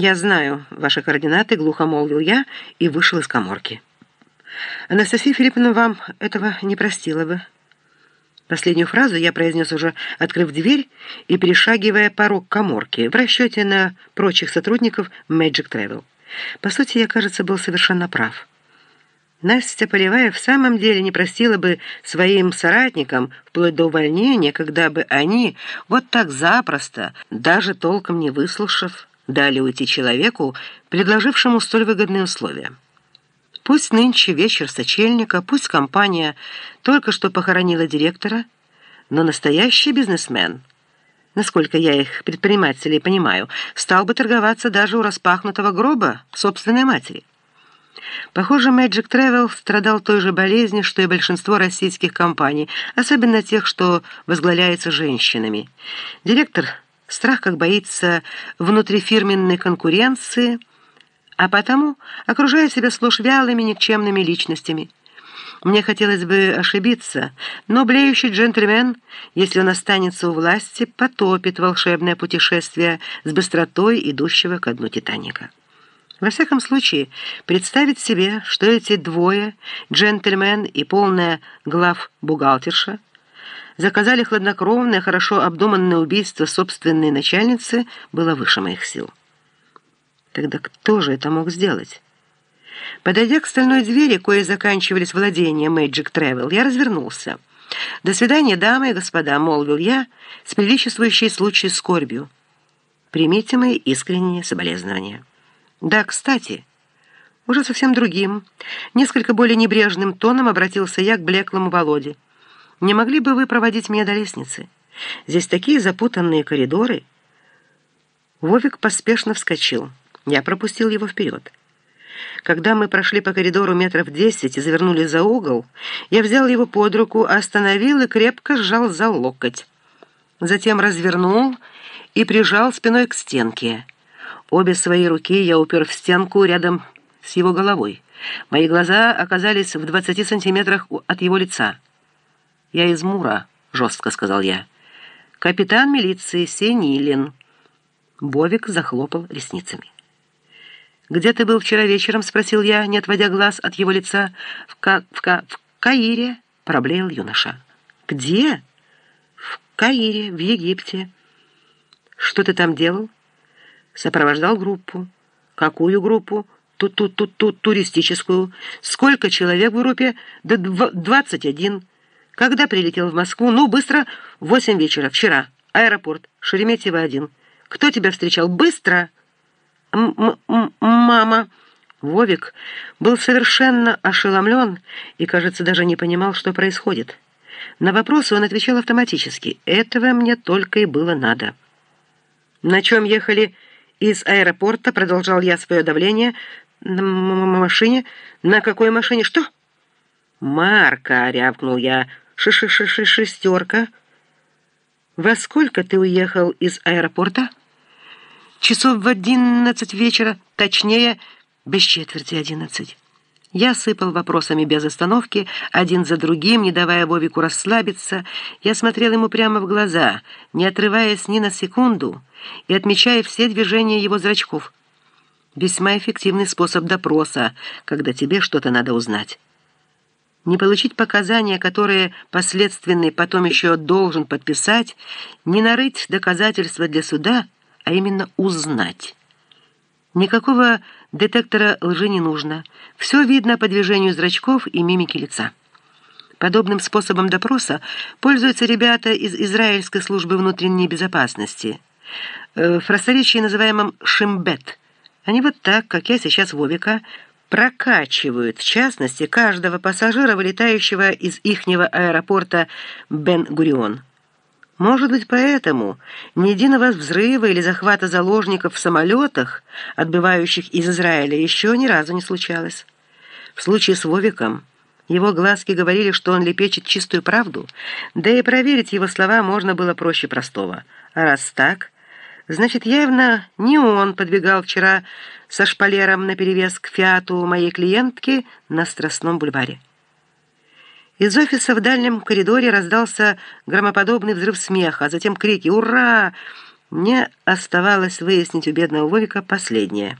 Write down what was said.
«Я знаю ваши координаты», — глухо молвил я и вышел из коморки. «Анастасия Филипповна вам этого не простила бы». Последнюю фразу я произнес уже, открыв дверь и перешагивая порог коморки в расчете на прочих сотрудников Magic Travel. По сути, я, кажется, был совершенно прав. Настя Полевая в самом деле не простила бы своим соратникам вплоть до увольнения, когда бы они вот так запросто, даже толком не выслушав, дали уйти человеку, предложившему столь выгодные условия. Пусть нынче вечер сочельника, пусть компания только что похоронила директора, но настоящий бизнесмен, насколько я их предпринимателей понимаю, стал бы торговаться даже у распахнутого гроба собственной матери. Похоже, Magic Travel страдал той же болезнью, что и большинство российских компаний, особенно тех, что возглавляются женщинами. Директор страх как боится внутрифирменной конкуренции – а потому окружаю себя сплошь вялыми, никчемными личностями. Мне хотелось бы ошибиться, но блеющий джентльмен, если он останется у власти, потопит волшебное путешествие с быстротой идущего ко дну Титаника. Во всяком случае, представить себе, что эти двое, джентльмен и полная глав-бухгалтерша, заказали хладнокровное, хорошо обдуманное убийство собственной начальницы, было выше моих сил. Тогда кто же это мог сделать? Подойдя к стальной двери, кое заканчивались владения Magic Travel, я развернулся. «До свидания, дамы и господа», — молвил я с приличествующей случаю скорбью. «Примите мои искренние соболезнования». «Да, кстати...» Уже совсем другим, несколько более небрежным тоном обратился я к блеклому Володе. «Не могли бы вы проводить меня до лестницы? Здесь такие запутанные коридоры». Вовик поспешно вскочил. Я пропустил его вперед. Когда мы прошли по коридору метров десять и завернули за угол, я взял его под руку, остановил и крепко сжал за локоть. Затем развернул и прижал спиной к стенке. Обе свои руки я упер в стенку рядом с его головой. Мои глаза оказались в двадцати сантиметрах от его лица. «Я из Мура», — жестко сказал я. «Капитан милиции Сенилин». Бовик захлопал ресницами. «Где ты был вчера вечером?» — спросил я, не отводя глаз от его лица. «В, Ка в, Ка в Каире», — проблеял юноша. «Где?» «В Каире, в Египте». «Что ты там делал?» «Сопровождал группу». «Какую группу?» «Тут, тут, тут, тут, туристическую». «Сколько человек в группе?» «Да двадцать один». «Когда прилетел в Москву?» «Ну, быстро, восемь вечера, вчера. Аэропорт, Шереметьево-1». «Кто тебя встречал?» «Быстро!» «Мама!» Вовик был совершенно ошеломлен и, кажется, даже не понимал, что происходит. На вопросы он отвечал автоматически. «Этого мне только и было надо». «На чем ехали из аэропорта?» Продолжал я свое давление. «На машине? На какой машине? Что?» «Марка!» — рявкнул я. «Ш-ш-ш-ш-шестерка». «Во сколько ты уехал из аэропорта?» Часов в одиннадцать вечера, точнее, без четверти одиннадцать. Я сыпал вопросами без остановки, один за другим, не давая Вовику расслабиться. Я смотрел ему прямо в глаза, не отрываясь ни на секунду и отмечая все движения его зрачков. Весьма эффективный способ допроса, когда тебе что-то надо узнать. Не получить показания, которые последственный потом еще должен подписать, не нарыть доказательства для суда — а именно узнать. Никакого детектора лжи не нужно. Все видно по движению зрачков и мимике лица. Подобным способом допроса пользуются ребята из Израильской службы внутренней безопасности. Э, в просторечии называемом «шимбет». Они вот так, как я сейчас Вовика, прокачивают, в частности, каждого пассажира, вылетающего из ихнего аэропорта Бен-Гурион. Может быть, поэтому ни единого взрыва или захвата заложников в самолетах, отбывающих из Израиля, еще ни разу не случалось. В случае с Вовиком его глазки говорили, что он лепечет чистую правду, да и проверить его слова можно было проще простого. А раз так, значит, явно не он подбегал вчера со шпалером наперевес к фиату моей клиентки на Страстном бульваре. Из офиса в дальнем коридоре раздался громоподобный взрыв смеха, а затем крики «Ура!» Мне оставалось выяснить у бедного Вовика последнее.